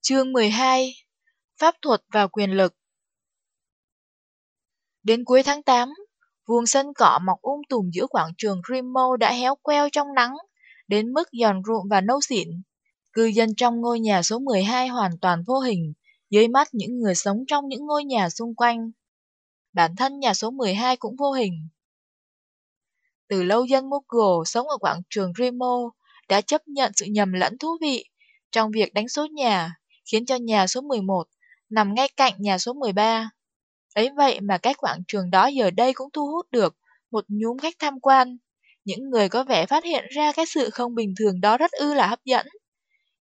Chương 12 Pháp thuật và quyền lực Đến cuối tháng 8, vuông sân cỏ mọc um tùm giữa quảng trường Grimo đã héo queo trong nắng, đến mức giòn ruộng và nâu xịn. Cư dân trong ngôi nhà số 12 hoàn toàn vô hình, dưới mắt những người sống trong những ngôi nhà xung quanh. Bản thân nhà số 12 cũng vô hình. Từ lâu dân Mughal sống ở quảng trường Grimo đã chấp nhận sự nhầm lẫn thú vị trong việc đánh số nhà, khiến cho nhà số 11 nằm ngay cạnh nhà số 13. Ấy vậy mà các quảng trường đó giờ đây cũng thu hút được một nhóm khách tham quan. Những người có vẻ phát hiện ra cái sự không bình thường đó rất ư là hấp dẫn.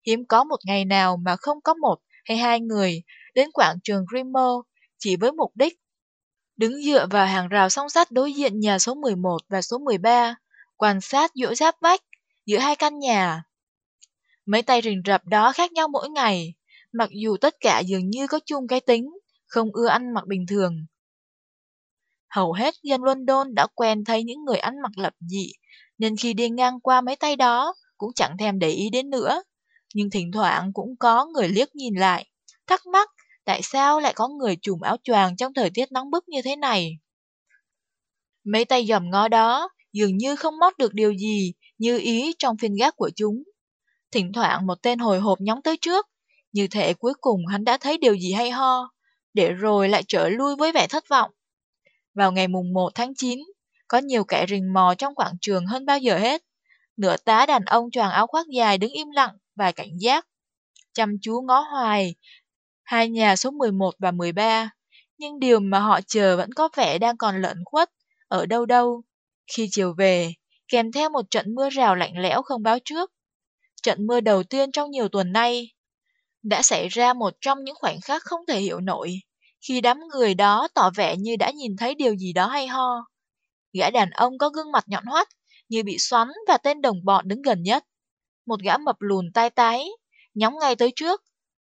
Hiếm có một ngày nào mà không có một hay hai người đến quảng trường Grimo chỉ với mục đích đứng dựa vào hàng rào song sắt đối diện nhà số 11 và số 13, quan sát giữa giáp vách giữa hai căn nhà. Mấy tay rình rập đó khác nhau mỗi ngày, mặc dù tất cả dường như có chung cái tính, không ưa ăn mặc bình thường. Hầu hết dân London đã quen thấy những người ăn mặc lập dị, nên khi đi ngang qua mấy tay đó cũng chẳng thèm để ý đến nữa. Nhưng thỉnh thoảng cũng có người liếc nhìn lại, thắc mắc tại sao lại có người trùm áo choàng trong thời tiết nóng bức như thế này. Mấy tay dòm ngó đó dường như không mót được điều gì như ý trong phiên gác của chúng. Thỉnh thoảng một tên hồi hộp nhóng tới trước, như thể cuối cùng hắn đã thấy điều gì hay ho, để rồi lại trở lui với vẻ thất vọng. Vào ngày mùng 1 tháng 9, có nhiều kẻ rình mò trong quảng trường hơn bao giờ hết. Nửa tá đàn ông choàng áo khoác dài đứng im lặng và cảnh giác, chăm chú ngó hoài hai nhà số 11 và 13. Nhưng điều mà họ chờ vẫn có vẻ đang còn lợn khuất, ở đâu đâu. Khi chiều về, kèm theo một trận mưa rào lạnh lẽo không báo trước. Trận mưa đầu tiên trong nhiều tuần nay, đã xảy ra một trong những khoảnh khắc không thể hiểu nổi, khi đám người đó tỏ vẻ như đã nhìn thấy điều gì đó hay ho. Gã đàn ông có gương mặt nhọn hoắt, như bị xoắn và tên đồng bọn đứng gần nhất. Một gã mập lùn tai tái, nhóng ngay tới trước,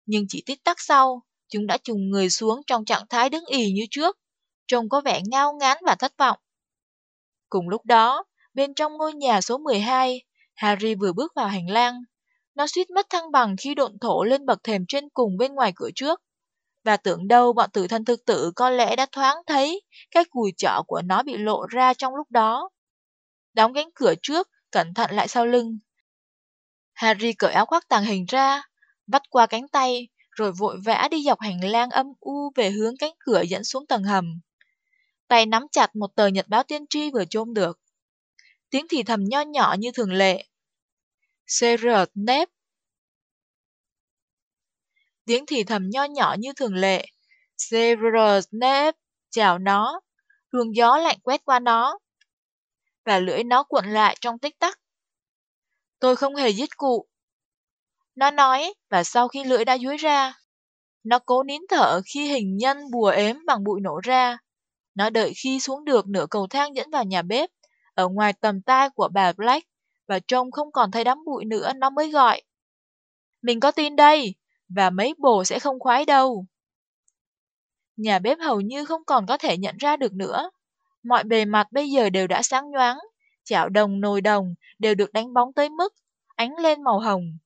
nhưng chỉ tích tắc sau, chúng đã trùng người xuống trong trạng thái đứng ì như trước, trông có vẻ ngao ngán và thất vọng. Cùng lúc đó, bên trong ngôi nhà số 12, Harry vừa bước vào hành lang, nó suýt mất thăng bằng khi độn thổ lên bậc thềm trên cùng bên ngoài cửa trước. Và tưởng đâu bọn tử thân thực tử có lẽ đã thoáng thấy cái cùi chỏ của nó bị lộ ra trong lúc đó. Đóng cánh cửa trước, cẩn thận lại sau lưng. Harry cởi áo khoác tàng hình ra, vắt qua cánh tay, rồi vội vã đi dọc hành lang âm u về hướng cánh cửa dẫn xuống tầng hầm. Tay nắm chặt một tờ nhật báo tiên tri vừa chôm được. Tiếng thì thầm nho nhỏ như thường lệ, Severus Tiếng thì thầm nho nhỏ như thường lệ. Severus chào nó. Luồng gió lạnh quét qua nó. Và lưỡi nó cuộn lại trong tích tắc. Tôi không hề giết cụ. Nó nói, và sau khi lưỡi đã dúi ra, nó cố nín thở khi hình nhân bùa ếm bằng bụi nổ ra. Nó đợi khi xuống được nửa cầu thang dẫn vào nhà bếp, ở ngoài tầm tai của bà Black và trông không còn thấy đám bụi nữa nó mới gọi. Mình có tin đây, và mấy bồ sẽ không khoái đâu. Nhà bếp hầu như không còn có thể nhận ra được nữa. Mọi bề mặt bây giờ đều đã sáng nhoáng, chảo đồng nồi đồng đều được đánh bóng tới mức ánh lên màu hồng.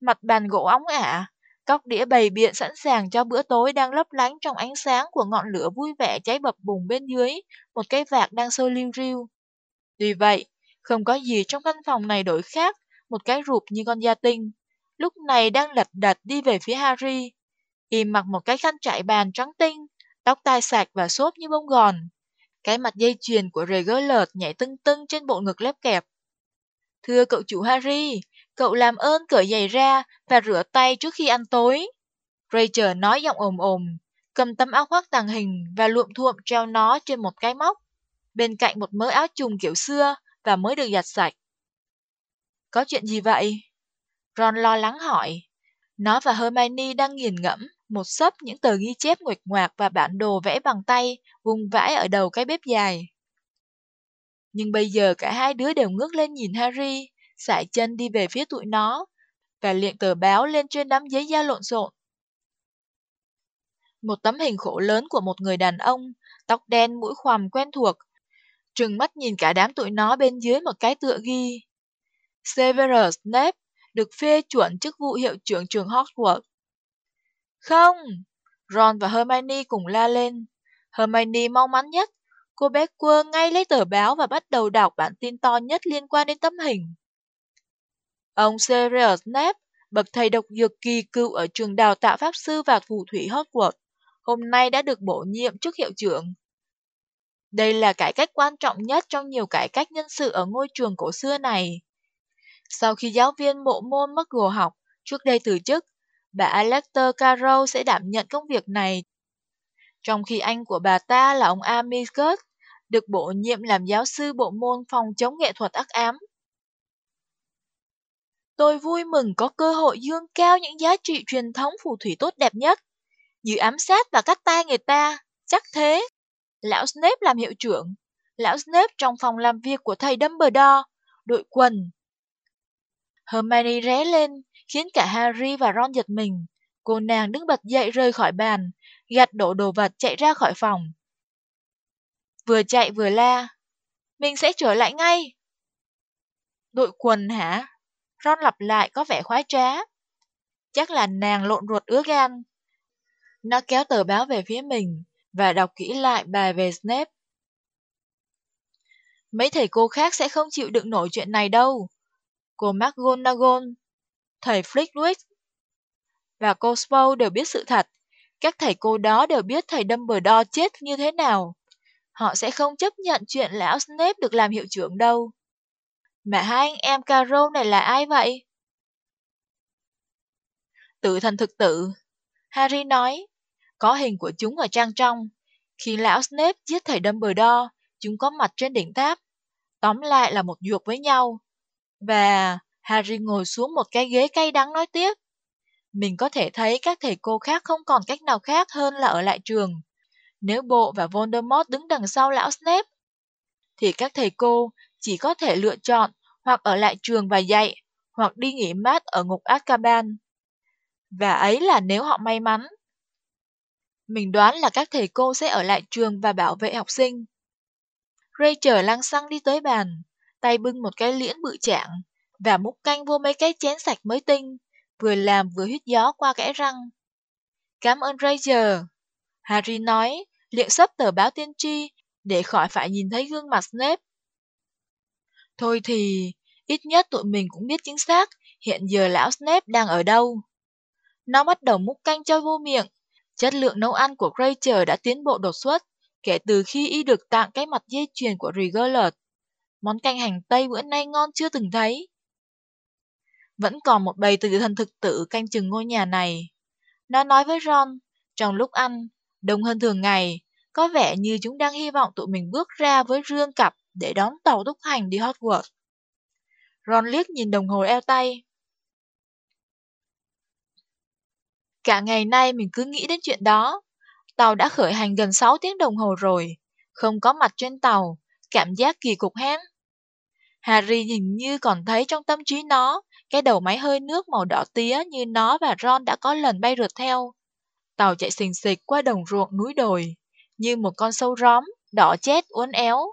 Mặt bàn gỗ óng ả, cốc đĩa bày biện sẵn sàng cho bữa tối đang lấp lánh trong ánh sáng của ngọn lửa vui vẻ cháy bập bùng bên dưới, một cái vạc đang sôi liu riu. Tuy vậy, không có gì trong căn phòng này đổi khác, một cái rụp như con gia tinh. Lúc này đang lật đật đi về phía Harry. Y mặc một cái khăn trải bàn trắng tinh, tóc tai sạch và xốp như bông gòn. Cái mặt dây chuyền của rề gỡ lợt nhảy tưng tưng trên bộ ngực lép kẹp. Thưa cậu chủ Harry, cậu làm ơn cởi giày ra và rửa tay trước khi ăn tối. Rachel nói giọng ồm ồm, cầm tấm áo khoác tàng hình và luộm thuộm treo nó trên một cái móc. Bên cạnh một mớ áo trùng kiểu xưa và mới được giặt sạch. Có chuyện gì vậy? Ron lo lắng hỏi. Nó và Hermione đang nghiền ngẫm một sấp những tờ ghi chép nguệch ngoạc và bản đồ vẽ bằng tay vùng vãi ở đầu cái bếp dài. Nhưng bây giờ cả hai đứa đều ngước lên nhìn Harry, sải chân đi về phía tụi nó, và liệng tờ báo lên trên đám giấy da lộn xộn. Một tấm hình khổ lớn của một người đàn ông, tóc đen mũi khoằm quen thuộc, trừng mắt nhìn cả đám tụi nó bên dưới một cái tựa ghi. Severus Snape được phê chuẩn chức vụ hiệu trưởng trường Hogwarts. Không! Ron và Hermione cùng la lên. Hermione mau mắn nhất. Cô bé quơ ngay lấy tờ báo và bắt đầu đọc bản tin to nhất liên quan đến tấm hình. Ông Severus Snape, bậc thầy độc dược kỳ cựu ở trường đào tạo pháp sư và phù thủy Hogwarts, hôm nay đã được bổ nhiệm chức hiệu trưởng. Đây là cải cách quan trọng nhất trong nhiều cải cách nhân sự ở ngôi trường cổ xưa này. Sau khi giáo viên bộ môn mất gồ học trước đây từ chức, bà Alector Carroll sẽ đảm nhận công việc này. Trong khi anh của bà ta là ông Amigus, được bổ nhiệm làm giáo sư bộ môn phòng chống nghệ thuật ác ám. Tôi vui mừng có cơ hội dương cao những giá trị truyền thống phù thủy tốt đẹp nhất, như ám sát và cắt tay người ta, chắc thế. Lão Snape làm hiệu trưởng, lão Snape trong phòng làm việc của thầy Dumbledore, đội quần. Hermione ré lên, khiến cả Harry và Ron giật mình. Cô nàng đứng bật dậy rơi khỏi bàn, gạt đổ đồ vật chạy ra khỏi phòng. Vừa chạy vừa la. Mình sẽ trở lại ngay. Đội quần hả? Ron lặp lại có vẻ khoái trá. Chắc là nàng lộn ruột ứa gan. Nó kéo tờ báo về phía mình và đọc kỹ lại bài về Snape. Mấy thầy cô khác sẽ không chịu đựng nổi chuyện này đâu. Cô McGonagall, thầy Flitwick và cô Sproul đều biết sự thật. Các thầy cô đó đều biết thầy Dumbledore chết như thế nào. Họ sẽ không chấp nhận chuyện lão Snape được làm hiệu trưởng đâu. Mà hai anh em Carol này là ai vậy? Tự thần thực tự. Harry nói, có hình của chúng ở trang trong. Khi lão Snape giết thầy Dumbledore, chúng có mặt trên đỉnh tháp. Tóm lại là một ruột với nhau. Và Harry ngồi xuống một cái ghế cay đắng nói tiếp. Mình có thể thấy các thầy cô khác không còn cách nào khác hơn là ở lại trường. Nếu bộ và Voldemort đứng đằng sau lão Snape, thì các thầy cô chỉ có thể lựa chọn hoặc ở lại trường và dạy, hoặc đi nghỉ mát ở ngục Azkaban. Và ấy là nếu họ may mắn. Mình đoán là các thầy cô sẽ ở lại trường và bảo vệ học sinh. Rachel lăng xăng đi tới bàn, tay bưng một cái liễn bự trạng và múc canh vô mấy cái chén sạch mới tinh, vừa làm vừa hít gió qua kẽ răng. Cảm ơn Rachel. Harry nói, liệng sắp tờ báo tiên tri để khỏi phải nhìn thấy gương mặt Snape. Thôi thì, ít nhất tụi mình cũng biết chính xác hiện giờ lão Snape đang ở đâu. Nó bắt đầu múc canh cho vô miệng. Chất lượng nấu ăn của Rachel đã tiến bộ đột xuất kể từ khi y được tặng cái mặt dây chuyền của Regulus. Món canh hành tây bữa nay ngon chưa từng thấy. Vẫn còn một bầy tử thần thực tử canh chừng ngôi nhà này. Nó nói với Ron, trong lúc ăn, đông hơn thường ngày, có vẻ như chúng đang hy vọng tụi mình bước ra với rương cặp để đón tàu túc hành đi Hogwarts. Ron liếc nhìn đồng hồ eo tay. Cả ngày nay mình cứ nghĩ đến chuyện đó. Tàu đã khởi hành gần 6 tiếng đồng hồ rồi, không có mặt trên tàu, cảm giác kỳ cục hén Harry nhìn như còn thấy trong tâm trí nó cái đầu máy hơi nước màu đỏ tía như nó và Ron đã có lần bay rượt theo. Tàu chạy xình xịch qua đồng ruộng núi đồi, như một con sâu róm, đỏ chét uốn éo.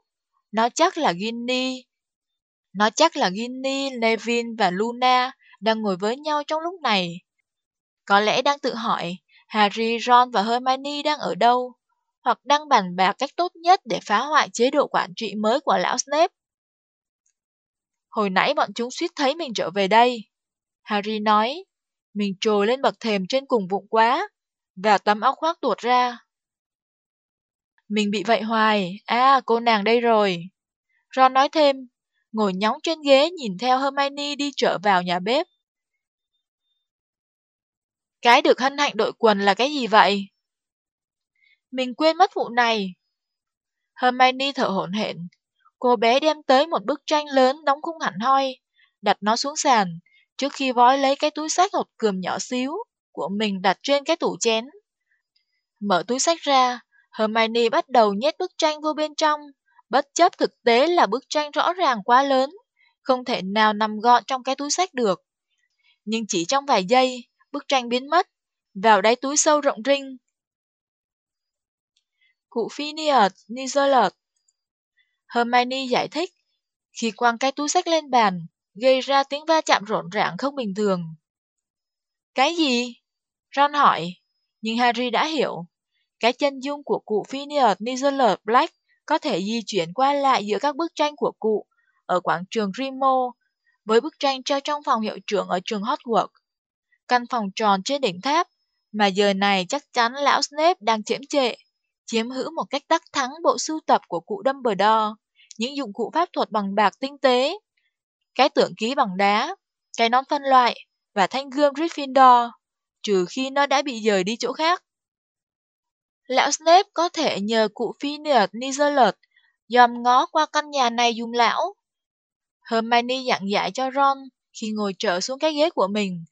Nó chắc là Ginny. Nó chắc là Ginny, levin và Luna đang ngồi với nhau trong lúc này. Có lẽ đang tự hỏi Harry, Ron và Hermione đang ở đâu, hoặc đang bàn bạc cách tốt nhất để phá hoại chế độ quản trị mới của lão Snape. Hồi nãy bọn chúng suýt thấy mình trở về đây. Harry nói, mình trồi lên bậc thềm trên cùng vụng quá, và tấm áo khoác tuột ra. Mình bị vậy hoài, à cô nàng đây rồi. Ron nói thêm, ngồi nhóng trên ghế nhìn theo Hermione đi trở vào nhà bếp. Cái được hân hạnh đội quần là cái gì vậy? Mình quên mất vụ này. Hermione thở hổn hển. Cô bé đem tới một bức tranh lớn đóng khung hẳn hoi, đặt nó xuống sàn, trước khi vói lấy cái túi sách hột cườm nhỏ xíu của mình đặt trên cái tủ chén. Mở túi sách ra, Hermione bắt đầu nhét bức tranh vô bên trong, bất chấp thực tế là bức tranh rõ ràng quá lớn, không thể nào nằm gọn trong cái túi sách được. Nhưng chỉ trong vài giây, bức tranh biến mất, vào đáy túi sâu rộng rinh. Cụ Phineas Nizolat Hermione giải thích, khi quăng cái túi sách lên bàn, gây ra tiếng va chạm rộn ràng không bình thường. Cái gì? Ron hỏi. Nhưng Harry đã hiểu, cái chân dung của cụ Phineas Nizola Black có thể di chuyển qua lại giữa các bức tranh của cụ ở quảng trường Rimo với bức tranh treo trong phòng hiệu trưởng ở trường Hogwarts. Căn phòng tròn trên đỉnh tháp mà giờ này chắc chắn lão Snape đang chiếm trệ, chiếm hữu một cách đắc thắng bộ sưu tập của cụ Dumbledore, những dụng cụ pháp thuật bằng bạc tinh tế, cái tượng ký bằng đá, cái nón phân loại và thanh gươm Gryffindor, trừ khi nó đã bị dời đi chỗ khác. Lão Snape có thể nhờ cụ Phineas Nizolat dòm ngó qua căn nhà này dùm lão. Hermione dặn dạy cho Ron khi ngồi trở xuống cái ghế của mình.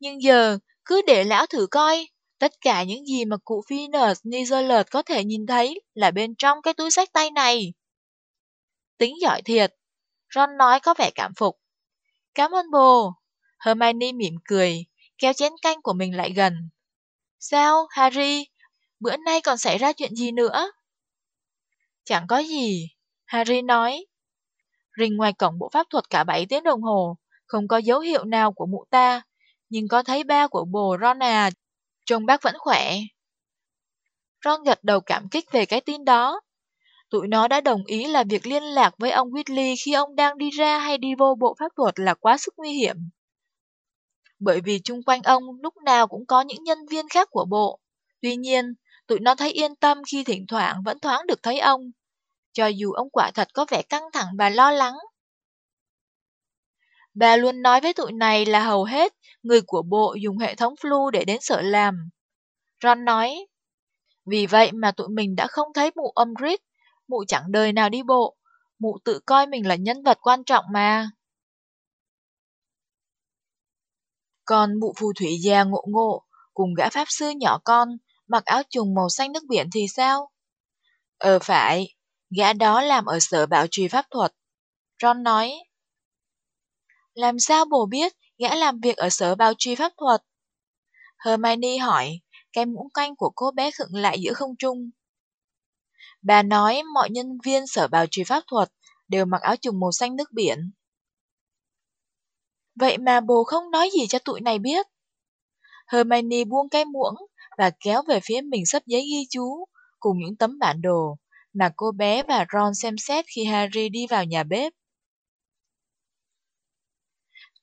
Nhưng giờ, cứ để lão thử coi, tất cả những gì mà cụ Phineas Nizolat có thể nhìn thấy là bên trong cái túi sách tay này. Tính giỏi thiệt, Ron nói có vẻ cảm phục. Cảm ơn bồ. Hermione mỉm cười, kéo chén canh của mình lại gần. Sao, Harry? Bữa nay còn xảy ra chuyện gì nữa? Chẳng có gì, Harry nói. Rình ngoài cổng bộ pháp thuật cả 7 tiếng đồng hồ, không có dấu hiệu nào của mụ ta, nhưng có thấy ba của bồ Ron à, trông bác vẫn khỏe. Ron gật đầu cảm kích về cái tin đó. Tụi nó đã đồng ý là việc liên lạc với ông Whitley khi ông đang đi ra hay đi vô bộ pháp luật là quá sức nguy hiểm. Bởi vì chung quanh ông lúc nào cũng có những nhân viên khác của bộ. Tuy nhiên, tụi nó thấy yên tâm khi thỉnh thoảng vẫn thoáng được thấy ông, cho dù ông quả thật có vẻ căng thẳng và lo lắng. Bà luôn nói với tụi này là hầu hết người của bộ dùng hệ thống flu để đến sở làm. Ron nói, vì vậy mà tụi mình đã không thấy mụ Umbridge, mụ chẳng đời nào đi bộ, mụ tự coi mình là nhân vật quan trọng mà. Còn mụ phù thủy già ngộ ngộ, cùng gã pháp sư nhỏ con, mặc áo trùng màu xanh nước biển thì sao? Ờ phải, gã đó làm ở sở bảo trì pháp thuật. Ron nói. Làm sao bồ biết gã làm việc ở sở bảo truy pháp thuật? Hermione hỏi, cái muỗng canh của cô bé khựng lại giữa không trung. Bà nói mọi nhân viên sở bào trì pháp thuật đều mặc áo trùng màu xanh nước biển. Vậy mà bồ không nói gì cho tụi này biết. Hermione buông cái muỗng và kéo về phía mình sắp giấy ghi chú cùng những tấm bản đồ mà cô bé và Ron xem xét khi Harry đi vào nhà bếp.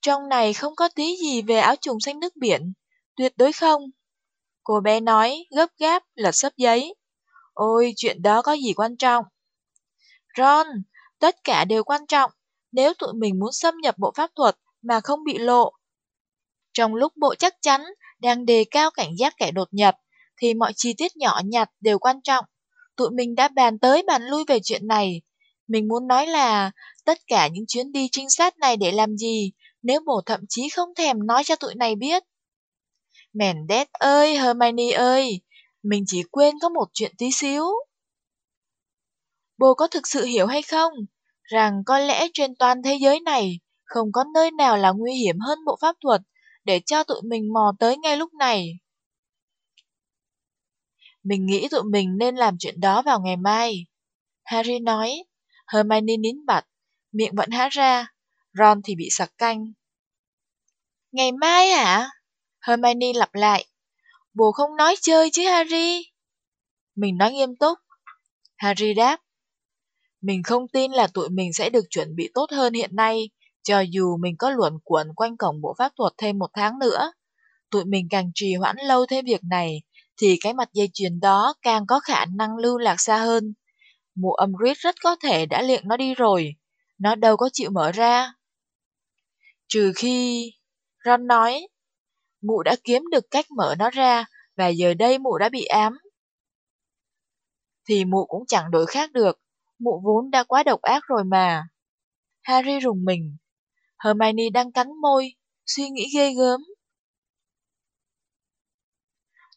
Trong này không có tí gì về áo trùng xanh nước biển, tuyệt đối không. Cô bé nói, gấp gáp, lật sấp giấy. Ôi, chuyện đó có gì quan trọng? Ron, tất cả đều quan trọng, nếu tụi mình muốn xâm nhập bộ pháp thuật mà không bị lộ. Trong lúc bộ chắc chắn đang đề cao cảnh giác kẻ đột nhập, thì mọi chi tiết nhỏ nhặt đều quan trọng. Tụi mình đã bàn tới bàn lui về chuyện này. Mình muốn nói là tất cả những chuyến đi trinh sát này để làm gì nếu bố thậm chí không thèm nói cho tụi này biết. Mendes ơi, Hermione ơi, mình chỉ quên có một chuyện tí xíu. Bố có thực sự hiểu hay không, rằng có lẽ trên toàn thế giới này không có nơi nào là nguy hiểm hơn bộ pháp thuật để cho tụi mình mò tới ngay lúc này. Mình nghĩ tụi mình nên làm chuyện đó vào ngày mai. Harry nói. Hermione nín bặt, miệng vẫn há ra. Ron thì bị sặc canh. Ngày mai hả? Hermione lặp lại. Bố không nói chơi chứ Harry. Mình nói nghiêm túc. Harry đáp. Mình không tin là tụi mình sẽ được chuẩn bị tốt hơn hiện nay, cho dù mình có luẩn cuộn quanh cổng bộ pháp thuật thêm một tháng nữa. Tụi mình càng trì hoãn lâu thêm việc này, thì cái mặt dây chuyền đó càng có khả năng lưu lạc xa hơn. Mụ âm rít rất có thể đã liệng nó đi rồi, nó đâu có chịu mở ra. Trừ khi... Ron nói, mụ đã kiếm được cách mở nó ra, và giờ đây mụ đã bị ám. Thì mụ cũng chẳng đổi khác được, mụ vốn đã quá độc ác rồi mà. Harry rùng mình. Hermione đang cắn môi, suy nghĩ ghê gớm.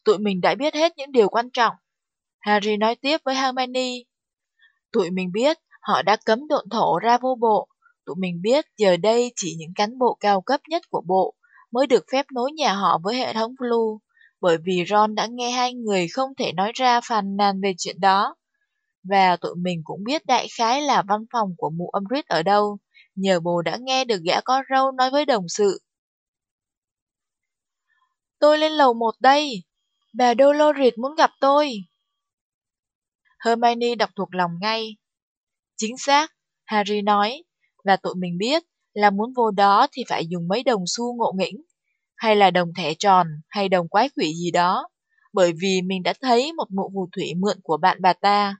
Tụi mình đã biết hết những điều quan trọng. Harry nói tiếp với Hermione. Tụi mình biết họ đã cấm độn thổ ra vô bộ. Tụi mình biết giờ đây chỉ những cán bộ cao cấp nhất của bộ mới được phép nối nhà họ với hệ thống Blue, bởi vì Ron đã nghe hai người không thể nói ra phàn nàn về chuyện đó. Và tụi mình cũng biết đại khái là văn phòng của mụ Umbridge ở đâu, nhờ bồ đã nghe được gã có râu nói với đồng sự. Tôi lên lầu một đây, Bà Dolores muốn gặp tôi. Hermione đọc thuộc lòng ngay. Chính xác, Harry nói, và tụi mình biết là muốn vô đó thì phải dùng mấy đồng xu ngộ nghĩnh, hay là đồng thẻ tròn, hay đồng quái quỷ gì đó, bởi vì mình đã thấy một mụ phù thủy mượn của bạn bà ta.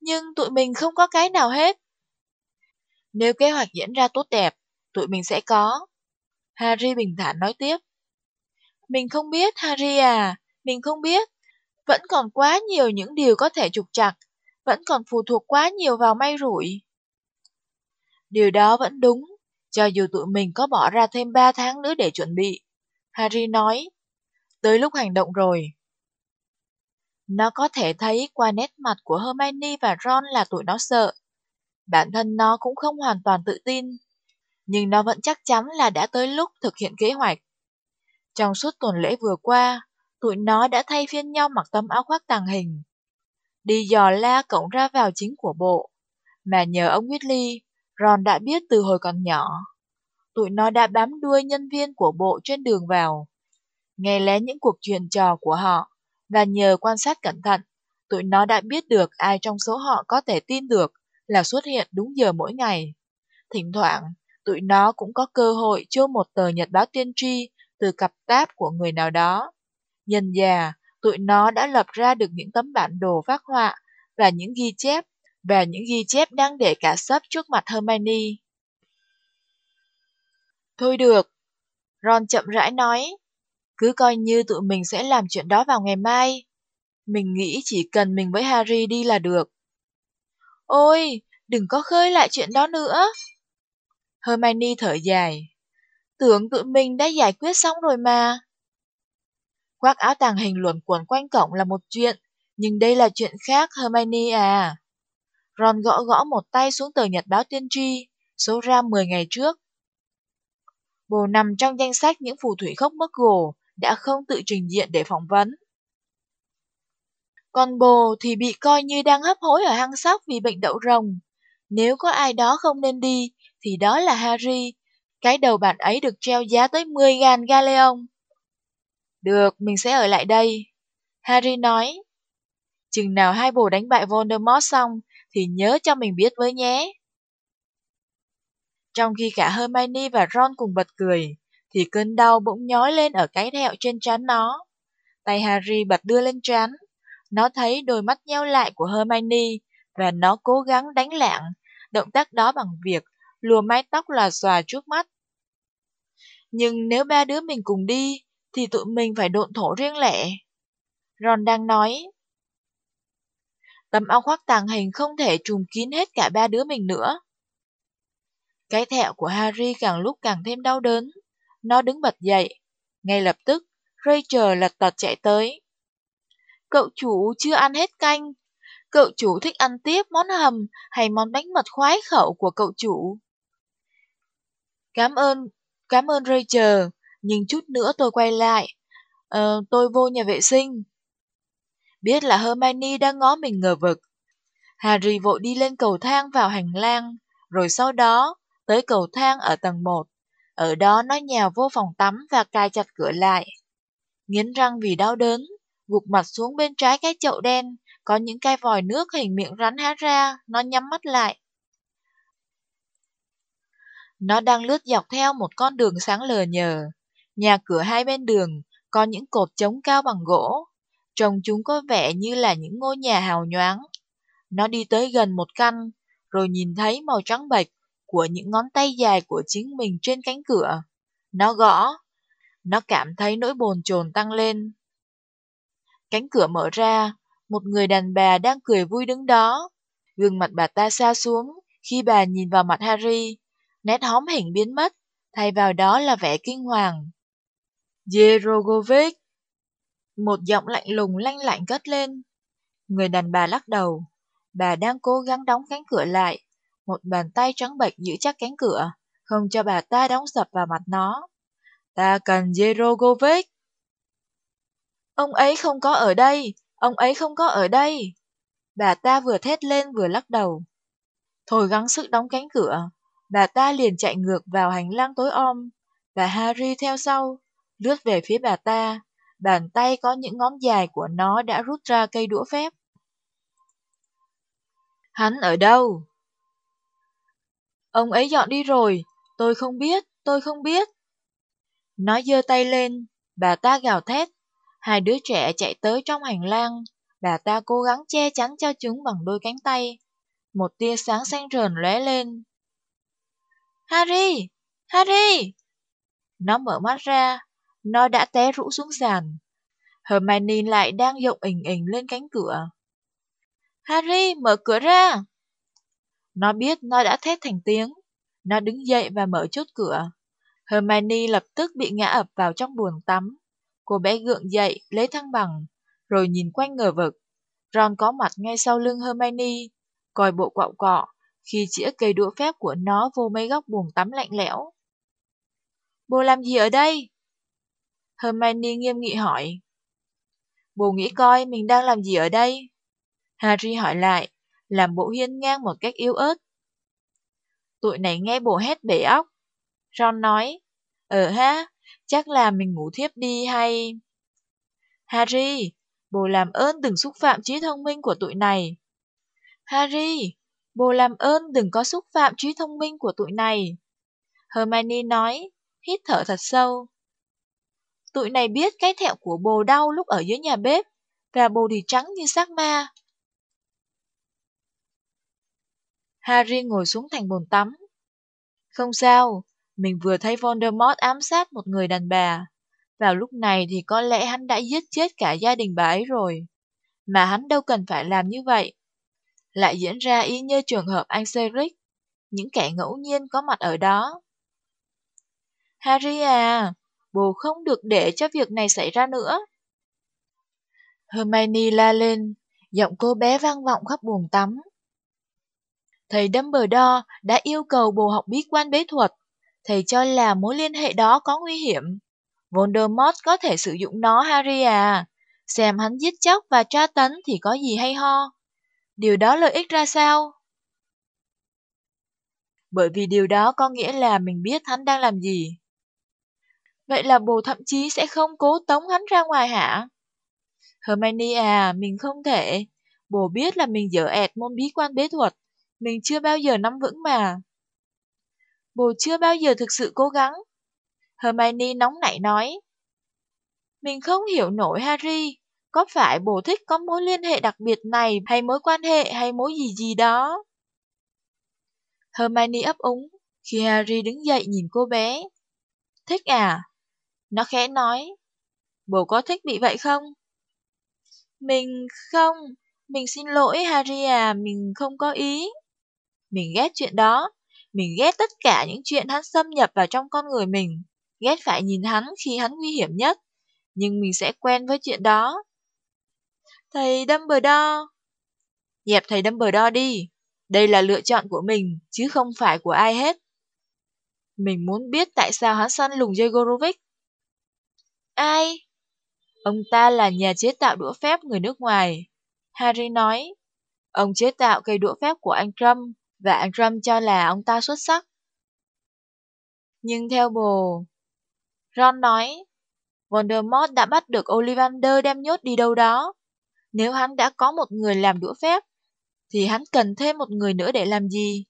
Nhưng tụi mình không có cái nào hết. Nếu kế hoạch diễn ra tốt đẹp, tụi mình sẽ có. Harry bình thản nói tiếp. Mình không biết, Harry à, mình không biết. Vẫn còn quá nhiều những điều có thể trục trặc, vẫn còn phụ thuộc quá nhiều vào may rủi. Điều đó vẫn đúng, cho dù tụi mình có bỏ ra thêm 3 tháng nữa để chuẩn bị. Harry nói, tới lúc hành động rồi. Nó có thể thấy qua nét mặt của Hermione và Ron là tụi nó sợ. Bản thân nó cũng không hoàn toàn tự tin, nhưng nó vẫn chắc chắn là đã tới lúc thực hiện kế hoạch. Trong suốt tuần lễ vừa qua, tụi nó đã thay phiên nhau mặc tấm áo khoác tàng hình. Đi dò la cổng ra vào chính của bộ, mà nhờ ông Weasley, Ron đã biết từ hồi còn nhỏ. Tụi nó đã bám đuôi nhân viên của bộ trên đường vào, nghe lén những cuộc chuyện trò của họ, và nhờ quan sát cẩn thận, tụi nó đã biết được ai trong số họ có thể tin được là xuất hiện đúng giờ mỗi ngày. Thỉnh thoảng, tụi nó cũng có cơ hội chô một tờ nhật báo tiên tri từ cặp táp của người nào đó. Nhân già, tụi nó đã lập ra được những tấm bản đồ phát họa và những ghi chép, và những ghi chép đang để cả sấp trước mặt Hermione. Thôi được, Ron chậm rãi nói, cứ coi như tụi mình sẽ làm chuyện đó vào ngày mai. Mình nghĩ chỉ cần mình với Harry đi là được. Ôi, đừng có khơi lại chuyện đó nữa. Hermione thở dài. Tưởng tụi mình đã giải quyết xong rồi mà. Khoác áo tàng hình luồn cuộn quanh cổng là một chuyện, nhưng đây là chuyện khác Hermione à. Ron gõ gõ một tay xuống tờ nhật báo tiên tri, số ra 10 ngày trước. Bồ nằm trong danh sách những phù thủy khốc mất gồ, đã không tự trình diện để phỏng vấn. Còn bồ thì bị coi như đang hấp hối ở hang sóc vì bệnh đậu rồng. Nếu có ai đó không nên đi, thì đó là Harry. Cái đầu bạn ấy được treo giá tới 10 ngàn galeon. Được, mình sẽ ở lại đây. Harry nói. Chừng nào hai bồ đánh bại Voldemort xong, thì nhớ cho mình biết với nhé. Trong khi cả Hermione và Ron cùng bật cười, thì cơn đau bỗng nhói lên ở cái thẹo trên trán nó. Tay Harry bật đưa lên trán. Nó thấy đôi mắt nheo lại của Hermione và nó cố gắng đánh lạng động tác đó bằng việc lùa mái tóc là xòa trước mắt. Nhưng nếu ba đứa mình cùng đi, thì tụi mình phải độn thổ riêng lẻ. Ron đang nói. Tấm áo khoác tàng hình không thể trùm kín hết cả ba đứa mình nữa. Cái thẹo của Harry càng lúc càng thêm đau đớn. Nó đứng bật dậy. Ngay lập tức, Rachel lật tật chạy tới. Cậu chủ chưa ăn hết canh. Cậu chủ thích ăn tiếp món hầm hay món bánh mật khoái khẩu của cậu chủ. Cảm ơn, cảm ơn Rachel, nhưng chút nữa tôi quay lại. Ờ, tôi vô nhà vệ sinh. Biết là Hermione đang ngó mình ngờ vực. Harry vội đi lên cầu thang vào hành lang, rồi sau đó tới cầu thang ở tầng 1. Ở đó nó nhào vô phòng tắm và cài chặt cửa lại. Nghiến răng vì đau đớn, gục mặt xuống bên trái cái chậu đen, có những cái vòi nước hình miệng rắn há ra, nó nhắm mắt lại. Nó đang lướt dọc theo một con đường sáng lờ nhờ. Nhà cửa hai bên đường có những cột trống cao bằng gỗ. Trông chúng có vẻ như là những ngôi nhà hào nhoáng. Nó đi tới gần một căn, rồi nhìn thấy màu trắng bệch của những ngón tay dài của chính mình trên cánh cửa. Nó gõ. Nó cảm thấy nỗi bồn chồn tăng lên. Cánh cửa mở ra, một người đàn bà đang cười vui đứng đó. Gương mặt bà ta xa xuống khi bà nhìn vào mặt Harry. Nét hóm hình biến mất, thay vào đó là vẻ kinh hoàng. Jerogovic! Một giọng lạnh lùng lanh lạnh cất lên. Người đàn bà lắc đầu. Bà đang cố gắng đóng cánh cửa lại. Một bàn tay trắng bệch giữ chắc cánh cửa, không cho bà ta đóng sập vào mặt nó. Ta cần Jerogovic! Ông ấy không có ở đây! Ông ấy không có ở đây! Bà ta vừa thét lên vừa lắc đầu. Thôi gắng sức đóng cánh cửa, bà ta liền chạy ngược vào hành lang tối om, và Harry theo sau, lướt về phía bà ta, bàn tay có những ngón dài của nó đã rút ra cây đũa phép. Hắn ở đâu? Ông ấy dọn đi rồi, tôi không biết, tôi không biết. Nó giơ tay lên, bà ta gào thét. Hai đứa trẻ chạy tới trong hành lang, bà ta cố gắng che chắn cho chúng bằng đôi cánh tay. Một tia sáng xanh rờn lóe lên. Harry! Harry! Nó mở mắt ra, nó đã té rũ xuống sàn. Hermione lại đang dộng ỉnh ỉnh lên cánh cửa. Harry, mở cửa ra! Nó biết nó đã thét thành tiếng. Nó đứng dậy và mở chốt cửa. Hermione lập tức bị ngã ập vào trong buồng tắm. Cô bé gượng dậy, lấy thăng bằng, rồi nhìn quanh ngờ vực. Ron có mặt ngay sau lưng Hermione, coi bộ quạo cọ, khi chĩa cây đũa phép của nó vô mấy góc buồng tắm lạnh lẽo. Bồ làm gì ở đây? Hermione nghiêm nghị hỏi. Bố nghĩ coi mình đang làm gì ở đây? Harry hỏi lại, làm bộ hiên ngang một cách yếu ớt. Tụi này nghe bộ hét bể óc. Ron nói, ờ ha, chắc là mình ngủ thiếp đi hay... Harry, bố làm ơn đừng xúc phạm trí thông minh của tụi này. Harry, bố làm ơn đừng có xúc phạm trí thông minh của tụi này. Hermione nói, hít thở thật sâu. Tụi này biết cái thẹo của bồ đau lúc ở dưới nhà bếp, và bồ thì trắng như xác ma. Harry ngồi xuống thành bồn tắm. Không sao, mình vừa thấy Voldemort ám sát một người đàn bà. Vào lúc này thì có lẽ hắn đã giết chết cả gia đình bà ấy rồi. Mà hắn đâu cần phải làm như vậy. Lại diễn ra y như trường hợp anh Cedric, những kẻ ngẫu nhiên có mặt ở đó. Harry à, bố không được để cho việc này xảy ra nữa. Hermione la lên, giọng cô bé vang vọng khắp buồng tắm. Thầy Dumbledore đã yêu cầu bồ học bí quan bế thuật. Thầy cho là mối liên hệ đó có nguy hiểm. Voldemort có thể sử dụng nó Harry à. Xem hắn giết chóc và tra tấn thì có gì hay ho. Điều đó lợi ích ra sao? Bởi vì điều đó có nghĩa là mình biết hắn đang làm gì. Vậy là bồ thậm chí sẽ không cố tống hắn ra ngoài hả? Hermione à, mình không thể. Bồ biết là mình dở ẹt môn bí quan bế thuật. Mình chưa bao giờ nắm vững mà. Bồ chưa bao giờ thực sự cố gắng. Hermione nóng nảy nói. Mình không hiểu nổi Harry. Có phải bồ thích có mối liên hệ đặc biệt này hay mối quan hệ hay mối gì gì đó? Hermione ấp úng khi Harry đứng dậy nhìn cô bé. Thích à? Nó khẽ nói. Bố có thích bị vậy không? Mình không, mình xin lỗi Harry à, mình không có ý. Mình ghét chuyện đó, mình ghét tất cả những chuyện hắn xâm nhập vào trong con người mình, ghét phải nhìn hắn khi hắn nguy hiểm nhất, nhưng mình sẽ quen với chuyện đó. Thầy Dumbledore Dẹp thầy Dumbledore đi, đây là lựa chọn của mình, chứ không phải của ai hết. Mình muốn biết tại sao hắn săn lùng Jegorovic. Ai? Ông ta là nhà chế tạo đũa phép người nước ngoài. Harry nói, ông chế tạo cây đũa phép của anh Trump và anh Trump cho là ông ta xuất sắc. Nhưng theo bồ, Ron nói, Voldemort đã bắt được Ollivander đem nhốt đi đâu đó. Nếu hắn đã có một người làm đũa phép, thì hắn cần thêm một người nữa để làm gì?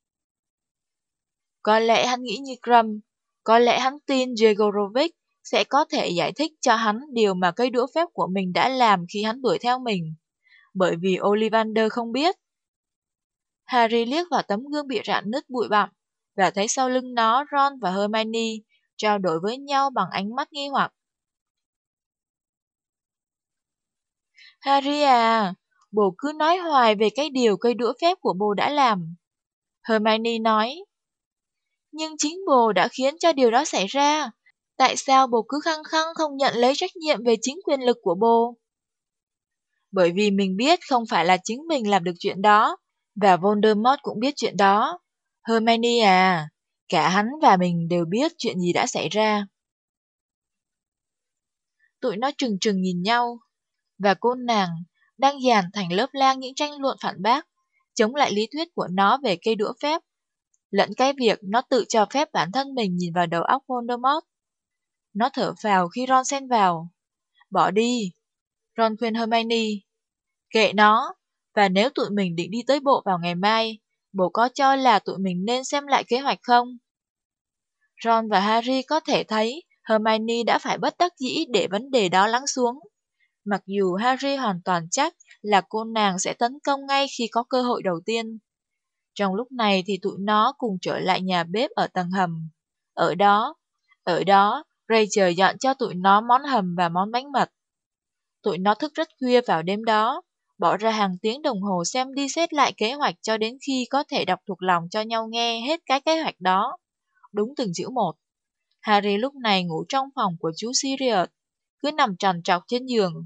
Có lẽ hắn nghĩ như Crumb, có lẽ hắn tin Jegorovic sẽ có thể giải thích cho hắn điều mà cây đũa phép của mình đã làm khi hắn đuổi theo mình. Bởi vì Ollivander không biết. Harry liếc vào tấm gương bị rạn nứt bụi bặm và thấy sau lưng nó Ron và Hermione trao đổi với nhau bằng ánh mắt nghi hoặc. Harry à, bồ cứ nói hoài về cái điều cây đũa phép của bố đã làm. Hermione nói. Nhưng chính bố đã khiến cho điều đó xảy ra. Tại sao bố cứ khăng khăng không nhận lấy trách nhiệm về chính quyền lực của bố? Bởi vì mình biết không phải là chính mình làm được chuyện đó, và Voldemort cũng biết chuyện đó. Hermione à, cả hắn và mình đều biết chuyện gì đã xảy ra. Tụi nó trừng trừng nhìn nhau, và cô nàng đang dàn thành lớp lang những tranh luận phản bác, chống lại lý thuyết của nó về cây đũa phép, lẫn cái việc nó tự cho phép bản thân mình nhìn vào đầu óc Voldemort. Nó thở vào khi Ron xen vào. bỏ đi. Ron khuyên Hermione. Kệ nó, và nếu tụi mình định đi tới bộ vào ngày mai, bố có cho là tụi mình nên xem lại kế hoạch không? Ron và Harry có thể thấy Hermione đã phải bất đắc dĩ để vấn đề đó lắng xuống. Mặc dù Harry hoàn toàn chắc là cô nàng sẽ tấn công ngay khi có cơ hội đầu tiên. Trong lúc này thì tụi nó cùng trở lại nhà bếp ở tầng hầm. Ở đó, ở đó, Rachel dọn cho tụi nó món hầm và món bánh mật. Tụi nó thức rất khuya vào đêm đó, bỏ ra hàng tiếng đồng hồ xem đi xét lại kế hoạch cho đến khi có thể đọc thuộc lòng cho nhau nghe hết cái kế hoạch đó. Đúng từng chữ một. Harry lúc này ngủ trong phòng của chú Sirius, cứ nằm trằn trọc trên giường.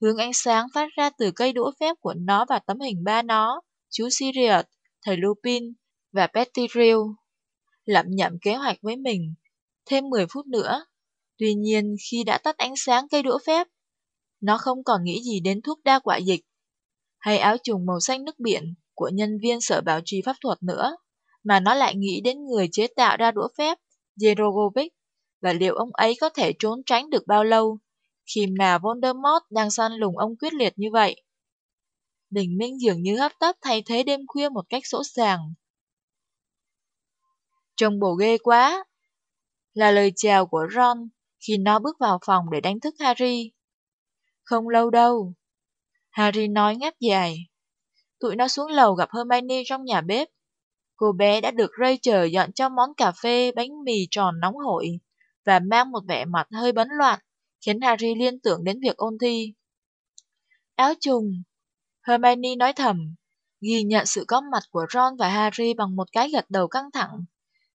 Hướng ánh sáng phát ra từ cây đũa phép của nó và tấm hình ba nó, chú Sirius, thầy Lupin và Pettigrew. Lẩm nhẩm kế hoạch với mình, thêm 10 phút nữa. Tuy nhiên, khi đã tắt ánh sáng cây đũa phép, nó không còn nghĩ gì đến thuốc đa quả dịch hay áo trùng màu xanh nước biển của nhân viên sở bảo trì pháp thuật nữa, mà nó lại nghĩ đến người chế tạo ra đũa phép, Jerogovic, và liệu ông ấy có thể trốn tránh được bao lâu khi mà Voldemort đang săn lùng ông quyết liệt như vậy. Bình minh dường như hấp tấp thay thế đêm khuya một cách sỗ sàng. Trông bồ ghê quá! Là lời chào của Ron khi nó bước vào phòng để đánh thức Harry. Không lâu đâu. Harry nói ngáp dài. Tụi nó xuống lầu gặp Hermione trong nhà bếp. Cô bé đã được Rachel dọn cho món cà phê bánh mì tròn nóng hổi và mang một vẻ mặt hơi bấn loạn, khiến Harry liên tưởng đến việc ôn thi. Áo trùng, Hermione nói thầm, ghi nhận sự có mặt của Ron và Harry bằng một cái gật đầu căng thẳng,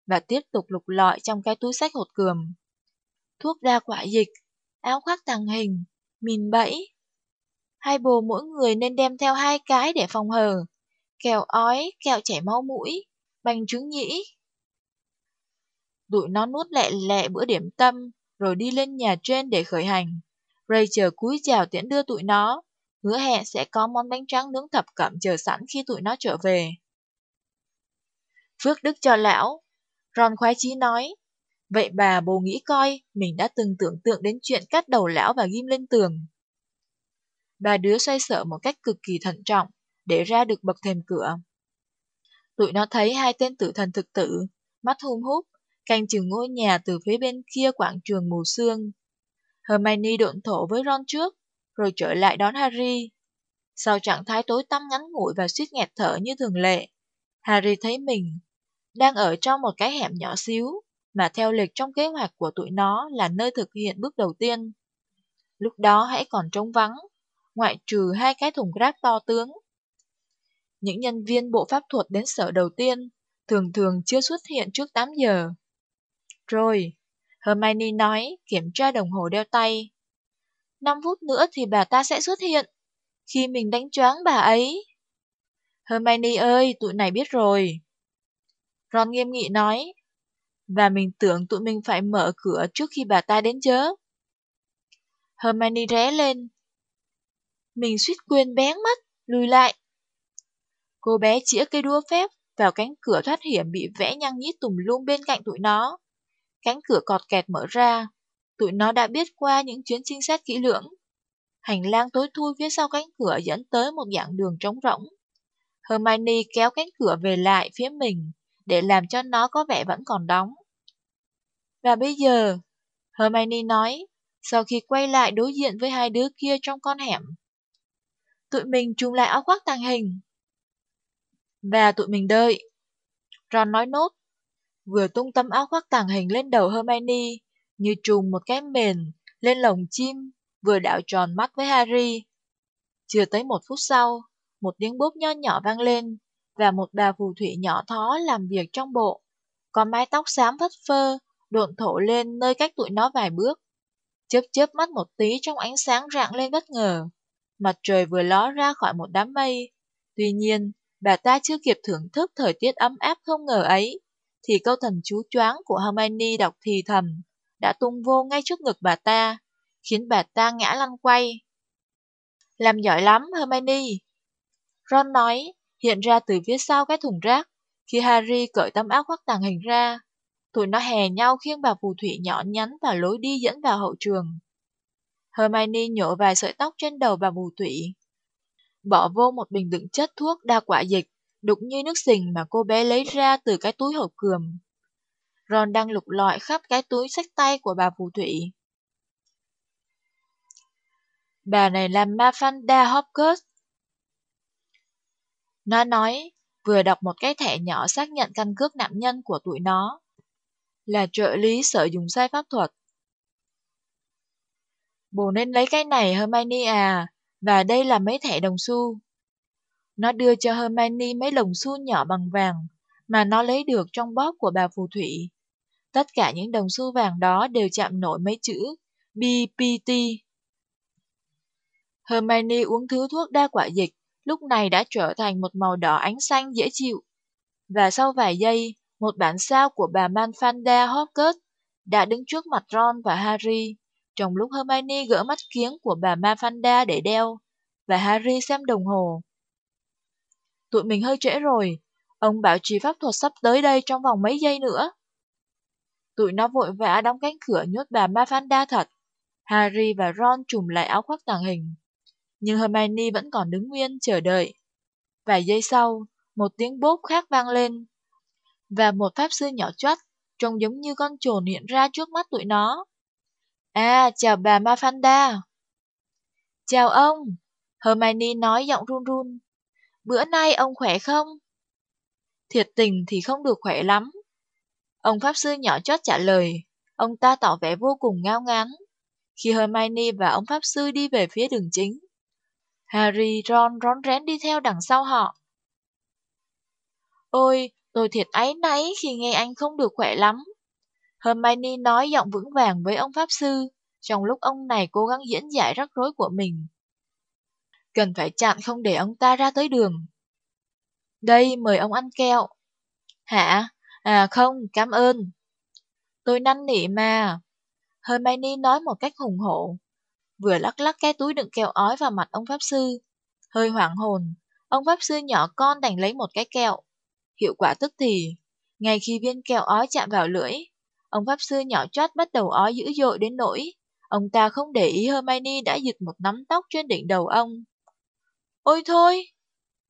và tiếp tục lục lọi trong cái túi sách hột cườm. Thuốc đa quả dịch, áo khoác tàng hình, mìn bẫy. Hai bồ mỗi người nên đem theo hai cái để phòng hờ, kẹo ói, kẹo chảy máu mũi, bánh trứng nhĩ. Tụi nó nuốt lẹ lẹ bữa điểm tâm, rồi đi lên nhà trên để khởi hành. Rachel cúi chào tiễn đưa tụi nó, hứa hẹn sẽ có món bánh tráng nướng thập cẩm chờ sẵn khi tụi nó trở về. Phước đức cho lão, Ron khoái chí nói. Vậy bà bồ nghĩ coi, mình đã từng tưởng tượng đến chuyện cắt đầu lão và ghim lên tường. Bà đứa xoay sở một cách cực kỳ thận trọng, để ra được bậc thềm cửa. Tụi nó thấy hai tên tử thần thực tử, mắt hung hút, canh chừng ngôi nhà từ phía bên kia quảng trường mù sương. Hermione độn thổ với Ron trước, rồi trở lại đón Harry. Sau trạng thái tối tăm ngắn ngủi và suýt nghẹt thở như thường lệ, Harry thấy mình đang ở trong một cái hẻm nhỏ xíu, mà theo lịch trong kế hoạch của tụi nó là nơi thực hiện bước đầu tiên. Lúc đó hãy còn trống vắng, ngoại trừ hai cái thùng rác to tướng. Những nhân viên bộ pháp thuật đến sở đầu tiên thường thường chưa xuất hiện trước 8 giờ. Rồi, Hermione nói, kiểm tra đồng hồ đeo tay. 5 phút nữa thì bà ta sẽ xuất hiện, khi mình đánh choáng bà ấy. Hermione ơi, tụi này biết rồi. Ron nghiêm nghị nói, và mình tưởng tụi mình phải mở cửa trước khi bà ta đến chớ. Hermione ré lên. Mình suýt quên bén mất, lùi lại. Cô bé chĩa cây đua phép vào cánh cửa thoát hiểm bị vẽ nhăng nhít tùm lum bên cạnh tụi nó. Cánh cửa cọt kẹt mở ra, tụi nó đã biết qua những chuyến trinh sát kỹ lưỡng. Hành lang tối thui phía sau cánh cửa dẫn tới một dạng đường trống rỗng. Hermione kéo cánh cửa về lại phía mình, để làm cho nó có vẻ vẫn còn đóng. Và bây giờ, Hermione nói, sau khi quay lại đối diện với hai đứa kia trong con hẻm. Tụi mình trùng lại áo khoác tàng hình. Và tụi mình đợi. Ron nói nốt, vừa tung tấm áo khoác tàng hình lên đầu Hermione, như trùng một cái mền lên lồng chim, vừa đảo tròn mắt với Harry. Chưa tới một phút sau, một tiếng bốp nho nhỏ vang lên, và một bà phù thủy nhỏ thó làm việc trong bộ. Có mái tóc xám phất phơ, độn thổ lên nơi cách tụi nó vài bước. Chớp chớp mắt một tí trong ánh sáng rạng lên bất ngờ. Mặt trời vừa ló ra khỏi một đám mây. Tuy nhiên, bà ta chưa kịp thưởng thức thời tiết ấm áp không ngờ ấy, thì câu thần chú choáng của Hermione đọc thì thầm, đã tung vô ngay trước ngực bà ta, khiến bà ta ngã lăn quay. Làm giỏi lắm, Hermione. Ron nói, hiện ra từ phía sau cái thùng rác, khi Harry cởi tấm áo khoác tàng hình ra. Tụi nó hè nhau khiêng bà phù thủy nhỏ nhắn vào lối đi dẫn vào hậu trường. Hermione nhổ vài sợi tóc trên đầu bà phù thủy. Bỏ vô một bình đựng chất thuốc đa quả dịch, đục như nước sình mà cô bé lấy ra từ cái túi hộp cườm. Ron đang lục lọi khắp cái túi sách tay của bà phù thủy. Bà này là Mafanda Hopkins. Nó nói, vừa đọc một cái thẻ nhỏ xác nhận căn cước nạn nhân của tụi nó. Là trợ lý sợ dùng sai pháp thuật. Bố nên lấy cái này Hermione à, và đây là mấy thẻ đồng xu. Nó đưa cho Hermione mấy lồng xu nhỏ bằng vàng mà nó lấy được trong bóp của bà phù thủy. Tất cả những đồng xu vàng đó đều chạm nổi mấy chữ BPT. Hermione uống thứ thuốc đa quả dịch, lúc này đã trở thành một màu đỏ ánh xanh dễ chịu. Và sau vài giây, một bản sao của bà Manfanda Hopkins đã đứng trước mặt Ron và Harry, trong lúc Hermione gỡ mắt kiếng của bà Manfanda để đeo, và Harry xem đồng hồ. Tụi mình hơi trễ rồi, ông bảo trì pháp thuật sắp tới đây trong vòng mấy giây nữa. Tụi nó vội vã đóng cánh cửa nhốt bà Mafanda thật. Harry và Ron trùm lại áo khoác tàng hình. Nhưng Hermione vẫn còn đứng nguyên chờ đợi. Vài giây sau, một tiếng bốp khác vang lên. Và một pháp sư nhỏ chót trông giống như con trồn hiện ra trước mắt tụi nó. À, chào bà Mafanda. Chào ông, Hermione nói giọng run run. Bữa nay ông khỏe không? Thiệt tình thì không được khỏe lắm. Ông Pháp Sư nhỏ chót trả lời, ông ta tỏ vẻ vô cùng ngao ngán. Khi Hermione và ông Pháp Sư đi về phía đường chính, Harry, Ron rón rén đi theo đằng sau họ. Ôi, tôi thiệt áy náy khi nghe anh không được khỏe lắm. Hermione nói giọng vững vàng với ông Pháp Sư, trong lúc ông này cố gắng diễn giải rắc rối của mình. Cần phải chặn không để ông ta ra tới đường. Đây, mời ông ăn kẹo. Hả? À không, cảm ơn. Tôi năn nỉ mà. Hermione nói một cách hùng hổ. Vừa lắc lắc cái túi đựng kẹo ói vào mặt ông Pháp Sư. Hơi hoảng hồn, ông Pháp Sư nhỏ con đành lấy một cái kẹo. Hiệu quả tức thì, ngay khi viên kẹo ói chạm vào lưỡi, ông Pháp Sư nhỏ chót bắt đầu ói dữ dội đến nỗi. Ông ta không để ý Hermione đã giật một nắm tóc trên đỉnh đầu ông. Ôi thôi!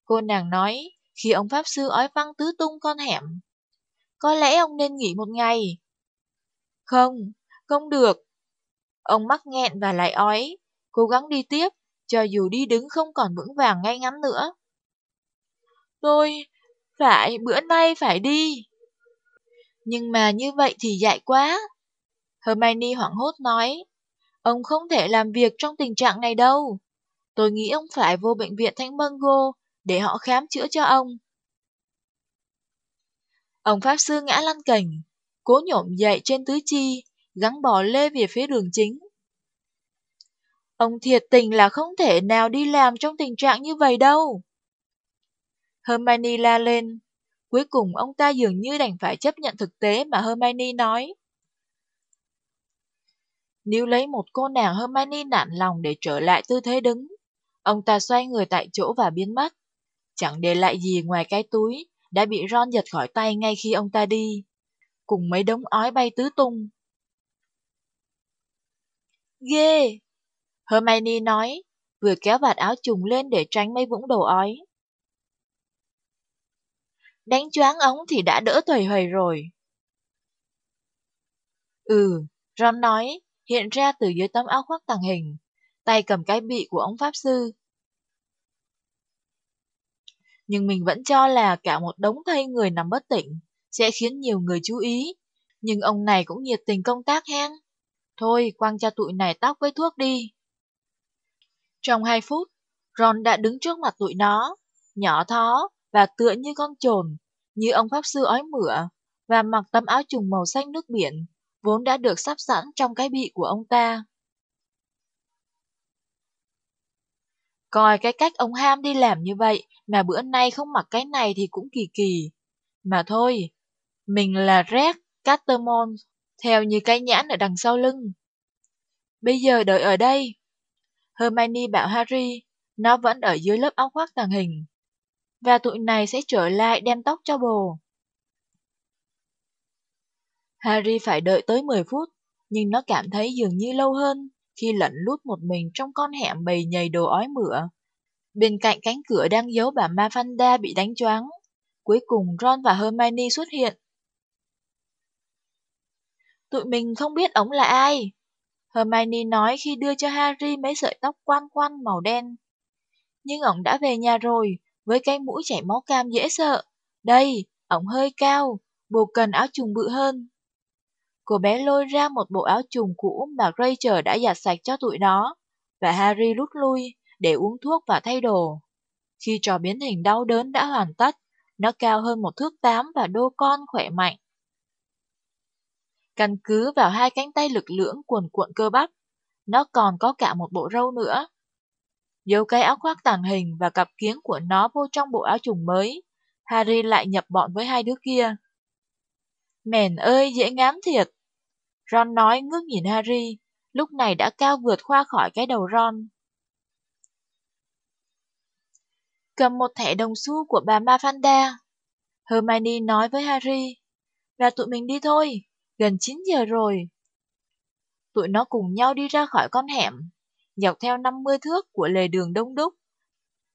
Cô nàng nói, khi ông Pháp Sư ói văng tứ tung con hẻm. Có lẽ ông nên nghỉ một ngày. Không, không được. Ông mắc nghẹn và lại ói, cố gắng đi tiếp, cho dù đi đứng không còn vững vàng ngay ngắn nữa. Tôi, phải, bữa nay phải đi. Nhưng mà như vậy thì dại quá. Hermione hoảng hốt nói, ông không thể làm việc trong tình trạng này đâu. Tôi nghĩ ông phải vô bệnh viện Thánh Mungo để họ khám chữa cho ông. Ông Pháp Sư ngã lăn cành, cố nhổm dậy trên tứ chi, gắng bò lê về phía đường chính. Ông thiệt tình là không thể nào đi làm trong tình trạng như vậy đâu. Hermione la lên. Cuối cùng ông ta dường như đành phải chấp nhận thực tế mà Hermione nói. Nếu lấy một cô nàng Hermione nản lòng để trở lại tư thế đứng, ông ta xoay người tại chỗ và biến mất. Chẳng để lại gì ngoài cái túi đã bị Ron giật khỏi tay ngay khi ông ta đi, cùng mấy đống ói bay tứ tung. Ghê! Hermione nói, vừa kéo vạt áo trùng lên để tránh mấy vũng đồ ói. Đánh choáng ống thì đã đỡ thầy hời rồi. Ừ, Ron nói, hiện ra từ dưới tấm áo khoác tàng hình, tay cầm cái bị của ông Pháp Sư, nhưng mình vẫn cho là cả một đống thây người nằm bất tỉnh, sẽ khiến nhiều người chú ý. Nhưng ông này cũng nhiệt tình công tác hen. Thôi, quăng cho tụi này tóc với thuốc đi. Trong hai phút, Ron đã đứng trước mặt tụi nó, nhỏ thó và tựa như con trồn, như ông pháp sư ói mửa, và mặc tấm áo trùng màu xanh nước biển, vốn đã được sắp sẵn trong cái bị của ông ta. Coi cái cách ông Ham đi làm như vậy mà bữa nay không mặc cái này thì cũng kỳ kỳ. Mà thôi, mình là Red Catermon, theo như cái nhãn ở đằng sau lưng. Bây giờ đợi ở đây. Hermione bảo Harry, nó vẫn ở dưới lớp áo khoác tàng hình. Và tụi này sẽ trở lại đem tóc cho bồ. Harry phải đợi tới 10 phút, nhưng nó cảm thấy dường như lâu hơn khi lẫn lút một mình trong con hẻm bầy nhầy đồ ói mửa. Bên cạnh cánh cửa đang giấu bà Mafanda bị đánh choáng. Cuối cùng Ron và Hermione xuất hiện. Tụi mình không biết ông là ai. Hermione nói khi đưa cho Harry mấy sợi tóc quan quan màu đen. Nhưng ổng đã về nhà rồi, với cái mũi chảy máu cam dễ sợ. Đây, ổng hơi cao, bồ cần áo trùng bự hơn. Cô bé lôi ra một bộ áo trùng cũ mà Rachel đã giặt sạch cho tụi nó, và Harry rút lui để uống thuốc và thay đồ. Khi trò biến hình đau đớn đã hoàn tất, nó cao hơn một thước tám và đô con khỏe mạnh. Căn cứ vào hai cánh tay lực lưỡng cuồn cuộn cơ bắp, nó còn có cả một bộ râu nữa. Giấu cái áo khoác tàn hình và cặp kiếng của nó vô trong bộ áo trùng mới, Harry lại nhập bọn với hai đứa kia. Mèn ơi, dễ ngán thiệt. Ron nói ngước nhìn Harry, lúc này đã cao vượt qua khỏi cái đầu Ron. Cầm một thẻ đồng xu của bà Mafanda. Hermione nói với Harry, và tụi mình đi thôi, gần 9 giờ rồi. Tụi nó cùng nhau đi ra khỏi con hẻm, dọc theo 50 thước của lề đường đông đúc.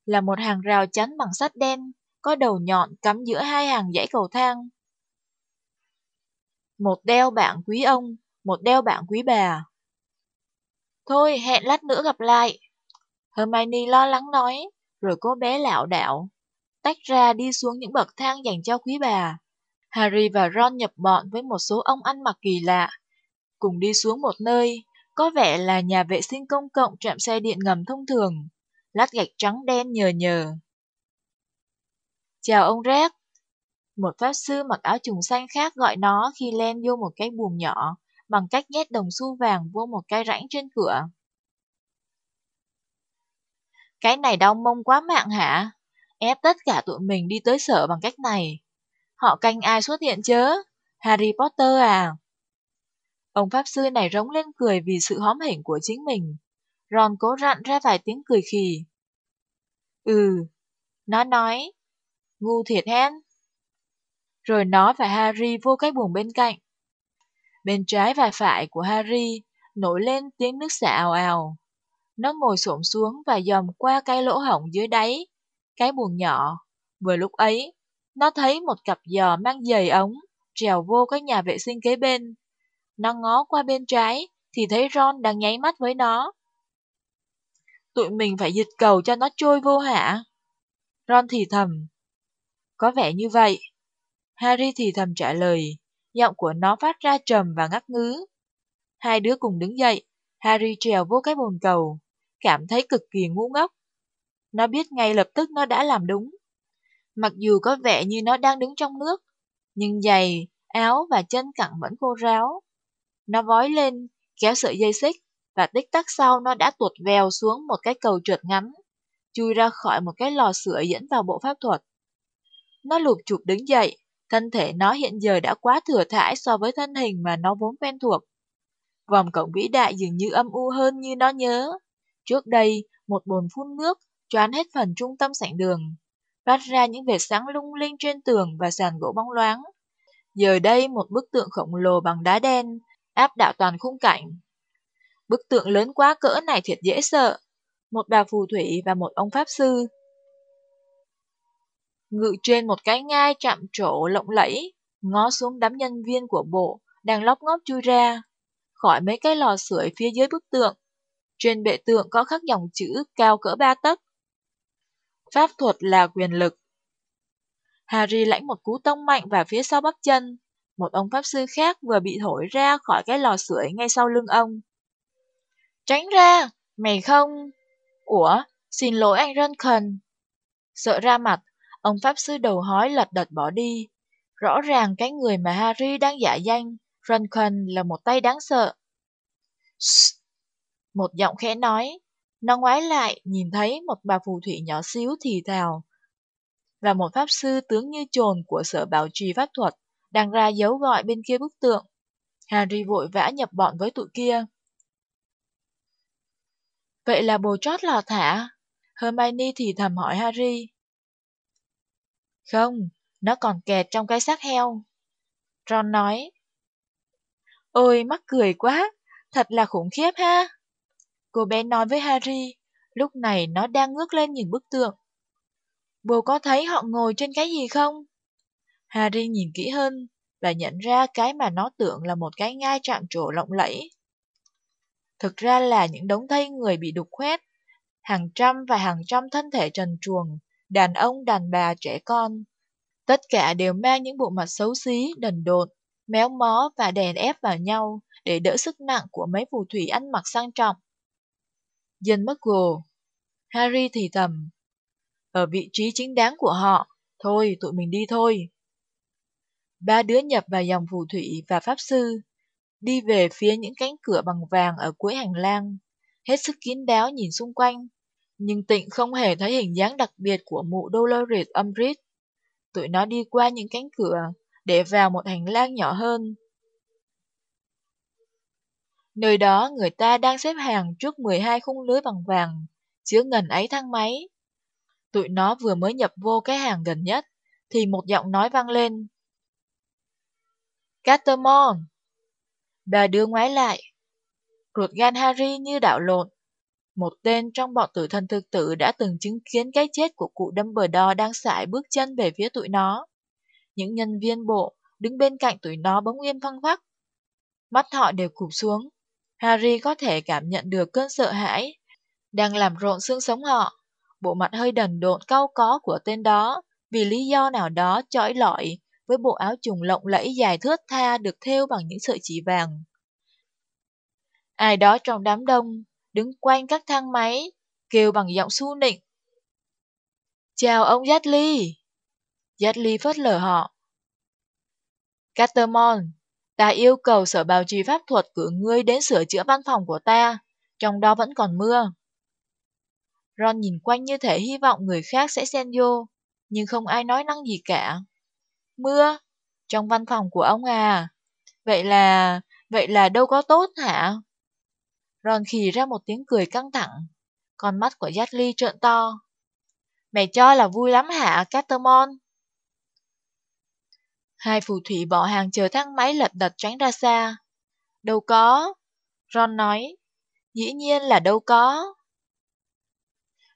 Là một hàng rào chắn bằng sắt đen, có đầu nhọn cắm giữa hai hàng dãy cầu thang. Một đeo bạn quý ông, một đeo bạn quý bà. Thôi, hẹn lát nữa gặp lại. Hermione lo lắng nói, rồi cô bé lạo đạo, tách ra đi xuống những bậc thang dành cho quý bà. Harry và Ron nhập bọn với một số ông ăn mặc kỳ lạ, cùng đi xuống một nơi, có vẻ là nhà vệ sinh công cộng trạm xe điện ngầm thông thường, lát gạch trắng đen nhờ nhờ. Chào ông Red. Một pháp sư mặc áo trùng xanh khác gọi nó khi len vô một cái buồng nhỏ, bằng cách nhét đồng xu vàng vô một cái rãnh trên cửa. Cái này đau mông quá mạng hả? Ép tất cả tụi mình đi tới sở bằng cách này. Họ canh ai xuất hiện chớ? Harry Potter à? Ông Pháp Sư này rống lên cười vì sự hóm hỉnh của chính mình. Ron cố rặn ra vài tiếng cười khì. Ừ, nó nói. Ngu thiệt hen. Rồi nó và Harry vô cái buồng bên cạnh. Bên trái và phải của Harry nổi lên tiếng nước xả ào ào. Nó ngồi xổm xuống và dòm qua cái lỗ hổng dưới đáy, cái buồng nhỏ. Vừa lúc ấy, nó thấy một cặp giò mang giày ống, trèo vô cái nhà vệ sinh kế bên. Nó ngó qua bên trái, thì thấy Ron đang nháy mắt với nó. Tụi mình phải dịch cầu cho nó trôi vô hả? Ron thì thầm. Có vẻ như vậy. Harry thì thầm trả lời, giọng của nó phát ra trầm và ngắt ngứ. Hai đứa cùng đứng dậy, Harry trèo vô cái bồn cầu, cảm thấy cực kỳ ngu ngốc. Nó biết ngay lập tức nó đã làm đúng. Mặc dù có vẻ như nó đang đứng trong nước, nhưng giày, áo và chân cẳng vẫn khô ráo. Nó vói lên, kéo sợi dây xích, và tích tắc sau nó đã tuột vèo xuống một cái cầu trượt ngắn, chui ra khỏi một cái lò sưởi dẫn vào bộ pháp thuật. Nó lụp chụp đứng dậy, thân thể nó hiện giờ đã quá thừa thải so với thân hình mà nó vốn quen thuộc. Vòng cổng vĩ đại dường như âm u hơn như nó nhớ. Trước đây, một bồn phun nước choán hết phần trung tâm sảnh đường, phát ra những vệt sáng lung linh trên tường và sàn gỗ bóng loáng. Giờ đây một bức tượng khổng lồ bằng đá đen, áp đảo toàn khung cảnh. Bức tượng lớn quá cỡ này thiệt dễ sợ. Một bà phù thủy và một ông pháp sư. Ngự trên một cái ngai chạm trổ lộng lẫy, ngó xuống đám nhân viên của bộ đang lóc ngóp chui ra, khỏi mấy cái lò sưởi phía dưới bức tượng. Trên bệ tượng có khắc dòng chữ cao cỡ ba tấc. Pháp thuật là quyền lực. Harry lãnh một cú tông mạnh vào phía sau bắp chân. Một ông pháp sư khác vừa bị thổi ra khỏi cái lò sưởi ngay sau lưng ông. Tránh ra, mày không... Ủa, xin lỗi anh Rankin. Sợ ra mặt, ông pháp sư đầu hói lật đật bỏ đi. Rõ ràng cái người mà Harry đang giả danh, Rankin là một tay đáng sợ. Shh. Một giọng khẽ nói, nó ngoái lại nhìn thấy một bà phù thủy nhỏ xíu thì thào. Và một pháp sư tướng như trồn của sở bảo trì pháp thuật đang ra dấu gọi bên kia bức tượng. Harry vội vã nhập bọn với tụi kia. Vậy là bồ chót lọt hả? Hermione thì thầm hỏi Harry. Không, nó còn kẹt trong cái xác heo. Ron nói. Ôi, mắc cười quá, thật là khủng khiếp ha. Cô bé nói với Harry, lúc này nó đang ngước lên nhìn bức tượng. Bồ có thấy họ ngồi trên cái gì không? Harry nhìn kỹ hơn và nhận ra cái mà nó tưởng là một cái ngai trạm trổ lộng lẫy. Thực ra là những đống thây người bị đục khoét, hàng trăm và hàng trăm thân thể trần truồng, đàn ông, đàn bà, trẻ con. Tất cả đều mang những bộ mặt xấu xí, đần độn, méo mó và đèn ép vào nhau để đỡ sức nặng của mấy phù thủy ăn mặc sang trọng. Dân mất gồ. Harry thì thầm. Ở vị trí chính đáng của họ. Thôi, tụi mình đi thôi. Ba đứa nhập vào dòng phù thủy và pháp sư, đi về phía những cánh cửa bằng vàng ở cuối hành lang, hết sức kín đáo nhìn xung quanh, nhưng tịnh không hề thấy hình dáng đặc biệt của mụ Dolores Umbridge. Tụi nó đi qua những cánh cửa, để vào một hành lang nhỏ hơn. Nơi đó người ta đang xếp hàng trước 12 khung lưới bằng vàng, chứa ngần ấy thang máy. Tụi nó vừa mới nhập vô cái hàng gần nhất, thì một giọng nói vang lên. Catermon! Bà đưa ngoái lại. Ruột gan Harry như đảo lộn. Một tên trong bọn tử thần thực tử đã từng chứng kiến cái chết của cụ Dumbledore đang sải bước chân về phía tụi nó. Những nhân viên bộ đứng bên cạnh tụi nó bỗng yên phăng phắc. Mắt họ đều cụp xuống. Harry có thể cảm nhận được cơn sợ hãi đang làm rộn xương sống họ. Bộ mặt hơi đần độn cau có của tên đó vì lý do nào đó chói lọi với bộ áo trùng lộng lẫy dài thướt tha được thêu bằng những sợi chỉ vàng. Ai đó trong đám đông đứng quanh các thang máy kêu bằng giọng su nịnh. Chào ông Dudley! Dudley phớt lờ họ. Catermon, ta yêu cầu sở bào trì pháp thuật cử ngươi đến sửa chữa văn phòng của ta, trong đó vẫn còn mưa. Ron nhìn quanh như thể hy vọng người khác sẽ xen vô, nhưng không ai nói năng gì cả. Mưa? Trong văn phòng của ông à? Vậy là... vậy là đâu có tốt hả? Ron khì ra một tiếng cười căng thẳng, con mắt của Dudley trợn to. Mày cho là vui lắm hả, Catermon? Hai phù thủy bỏ hàng chờ thang máy lật đật tránh ra xa. Đâu có. Ron nói. Dĩ nhiên là đâu có.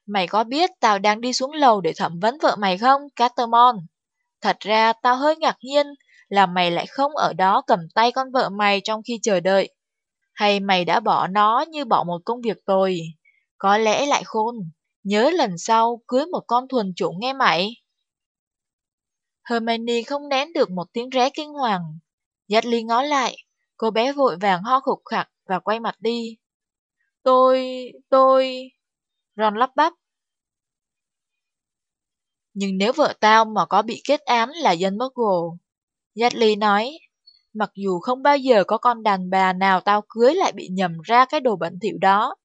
Mày có biết tao đang đi xuống lầu để thẩm vấn vợ mày không, Catermon? Thật ra tao hơi ngạc nhiên là mày lại không ở đó cầm tay con vợ mày trong khi chờ đợi. Hay mày đã bỏ nó như bỏ một công việc tồi? Có lẽ lại khôn. Nhớ lần sau cưới một con thuần chủng nghe mày. Hermione không nén được một tiếng ré kinh hoàng. Dudley ngó lại, cô bé vội vàng ho khục khặc và quay mặt đi. Tôi, tôi... Ron lắp bắp. Nhưng nếu vợ tao mà có bị kết án là dân mất gồ. Dudley nói, mặc dù không bao giờ có con đàn bà nào tao cưới lại bị nhầm ra cái đồ bẩn thỉu đó.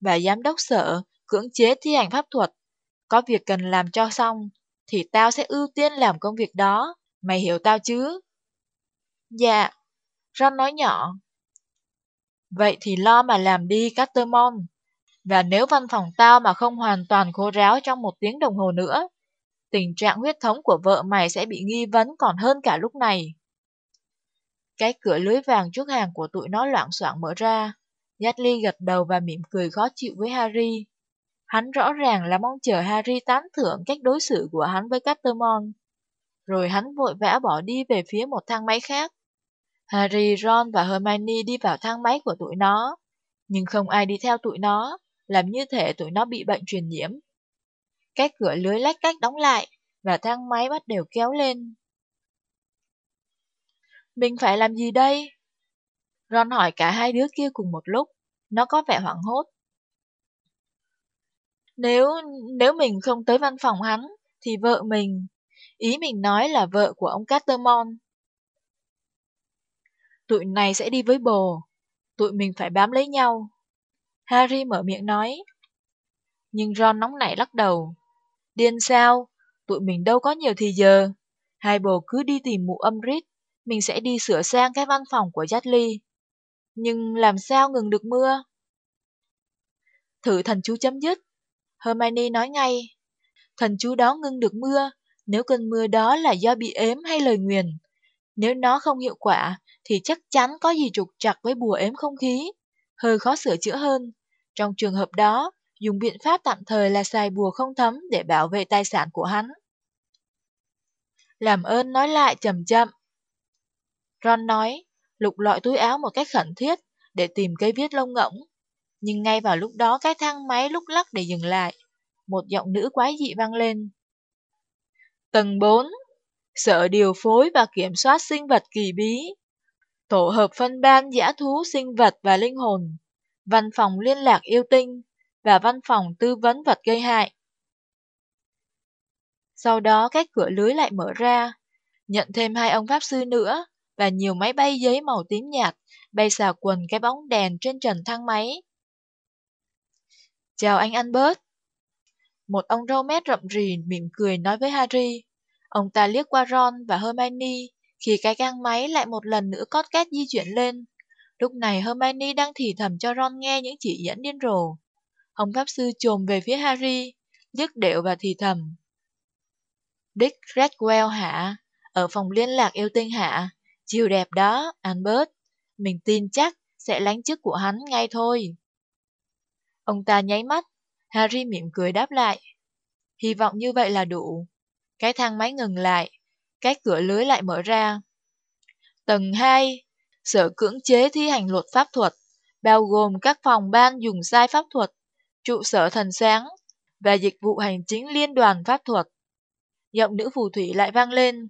Và giám đốc sợ cưỡng chế thi hành pháp thuật, có việc cần làm cho xong thì tao sẽ ưu tiên làm công việc đó. Mày hiểu tao chứ? Dạ. Ron nói nhỏ. Vậy thì lo mà làm đi, Catermon. Và nếu văn phòng tao mà không hoàn toàn khô ráo trong một tiếng đồng hồ nữa, tình trạng huyết thống của vợ mày sẽ bị nghi vấn còn hơn cả lúc này. Cái cửa lưới vàng trước hàng của tụi nó loạn soạn mở ra. Yatli gật đầu và mỉm cười khó chịu với Harry. Hắn rõ ràng là mong chờ Harry tán thưởng cách đối xử của hắn với Catermon. Rồi hắn vội vã bỏ đi về phía một thang máy khác. Harry, Ron và Hermione đi vào thang máy của tụi nó, nhưng không ai đi theo tụi nó, làm như thể tụi nó bị bệnh truyền nhiễm. Cái cửa lưới lách cách đóng lại, và thang máy bắt đầu kéo lên. Mình phải làm gì đây? Ron hỏi cả hai đứa kia cùng một lúc, nó có vẻ hoảng hốt. Nếu nếu mình không tới văn phòng hắn, thì vợ mình, ý mình nói là vợ của ông Catermon. Tụi này sẽ đi với bồ, tụi mình phải bám lấy nhau. Harry mở miệng nói. Nhưng Ron nóng nảy lắc đầu. Điên sao? Tụi mình đâu có nhiều thì giờ. Hai bồ cứ đi tìm mụ âm rít, mình sẽ đi sửa sang cái văn phòng của Dudley. Nhưng làm sao ngừng được mưa? Thử thần chú chấm dứt, Hermione nói ngay. Thần chú đó ngưng được mưa, nếu cơn mưa đó là do bị ếm hay lời nguyền. Nếu nó không hiệu quả, thì chắc chắn có gì trục trặc với bùa ếm không khí. Hơi khó sửa chữa hơn, Trong trường hợp đó, dùng biện pháp tạm thời là xài bùa không thấm để bảo vệ tài sản của hắn. Làm ơn nói lại chậm chậm. Ron nói, lục lọi túi áo một cách khẩn thiết để tìm cây viết lông ngỗng. Nhưng ngay vào lúc đó cái thang máy lúc lắc để dừng lại. Một giọng nữ quái dị vang lên. Tầng 4. Sở điều phối và kiểm soát sinh vật kỳ bí. Tổ hợp phân ban giả thú sinh vật và linh hồn. Văn phòng liên lạc yêu tinh và văn phòng tư vấn vật gây hại. Sau đó các cửa lưới lại mở ra, nhận thêm hai ông pháp sư nữa và nhiều máy bay giấy màu tím nhạt bay xà quần cái bóng đèn trên trần thang máy. Chào anh Albert. Một ông râu mét rậm rì mỉm cười nói với Harry. Ông ta liếc qua Ron và Hermione khi cái gang máy lại một lần nữa cót két di chuyển lên. Lúc này Hermione đang thì thầm cho Ron nghe những chỉ dẫn điên rồ. Ông pháp sư chồm về phía Harry, dứt điệu và thì thầm. Dick Redwell hả? Ở phòng liên lạc yêu tinh hả? Chiều đẹp đó, Albert. Mình tin chắc sẽ lánh chức của hắn ngay thôi. Ông ta nháy mắt, Harry mỉm cười đáp lại. Hy vọng như vậy là đủ. Cái thang máy ngừng lại, cái cửa lưới lại mở ra. Tầng 2, sở cưỡng chế thi hành luật pháp thuật, bao gồm các phòng ban dùng sai pháp thuật, trụ sở thần sáng và dịch vụ hành chính liên đoàn pháp thuật. Giọng nữ phù thủy lại vang lên.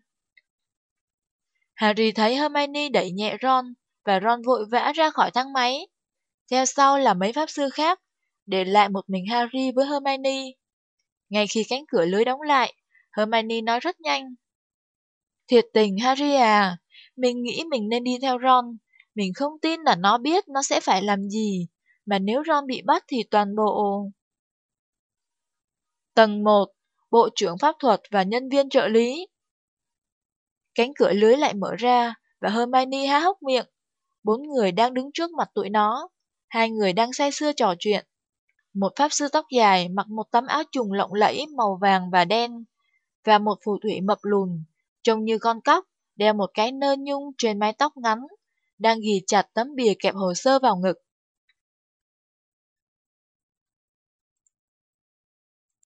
Harry thấy Hermione đẩy nhẹ Ron và Ron vội vã ra khỏi thang máy. Theo sau là mấy pháp sư khác, để lại một mình Harry với Hermione. Ngay khi cánh cửa lưới đóng lại, Hermione nói rất nhanh. Thiệt tình Harry à, mình nghĩ mình nên đi theo Ron. Mình không tin là nó biết nó sẽ phải làm gì, mà nếu Ron bị bắt thì toàn bộ... Tầng 1, Bộ trưởng Pháp thuật và nhân viên trợ lý. Cánh cửa lưới lại mở ra và Hermione há hốc miệng. Bốn người đang đứng trước mặt tụi nó. Hai người đang say sưa trò chuyện. Một pháp sư tóc dài mặc một tấm áo trùng lộng lẫy màu vàng và đen. Và một phù thủy mập lùn, trông như con cóc, đeo một cái nơ nhung trên mái tóc ngắn, đang ghi chặt tấm bìa kẹp hồ sơ vào ngực.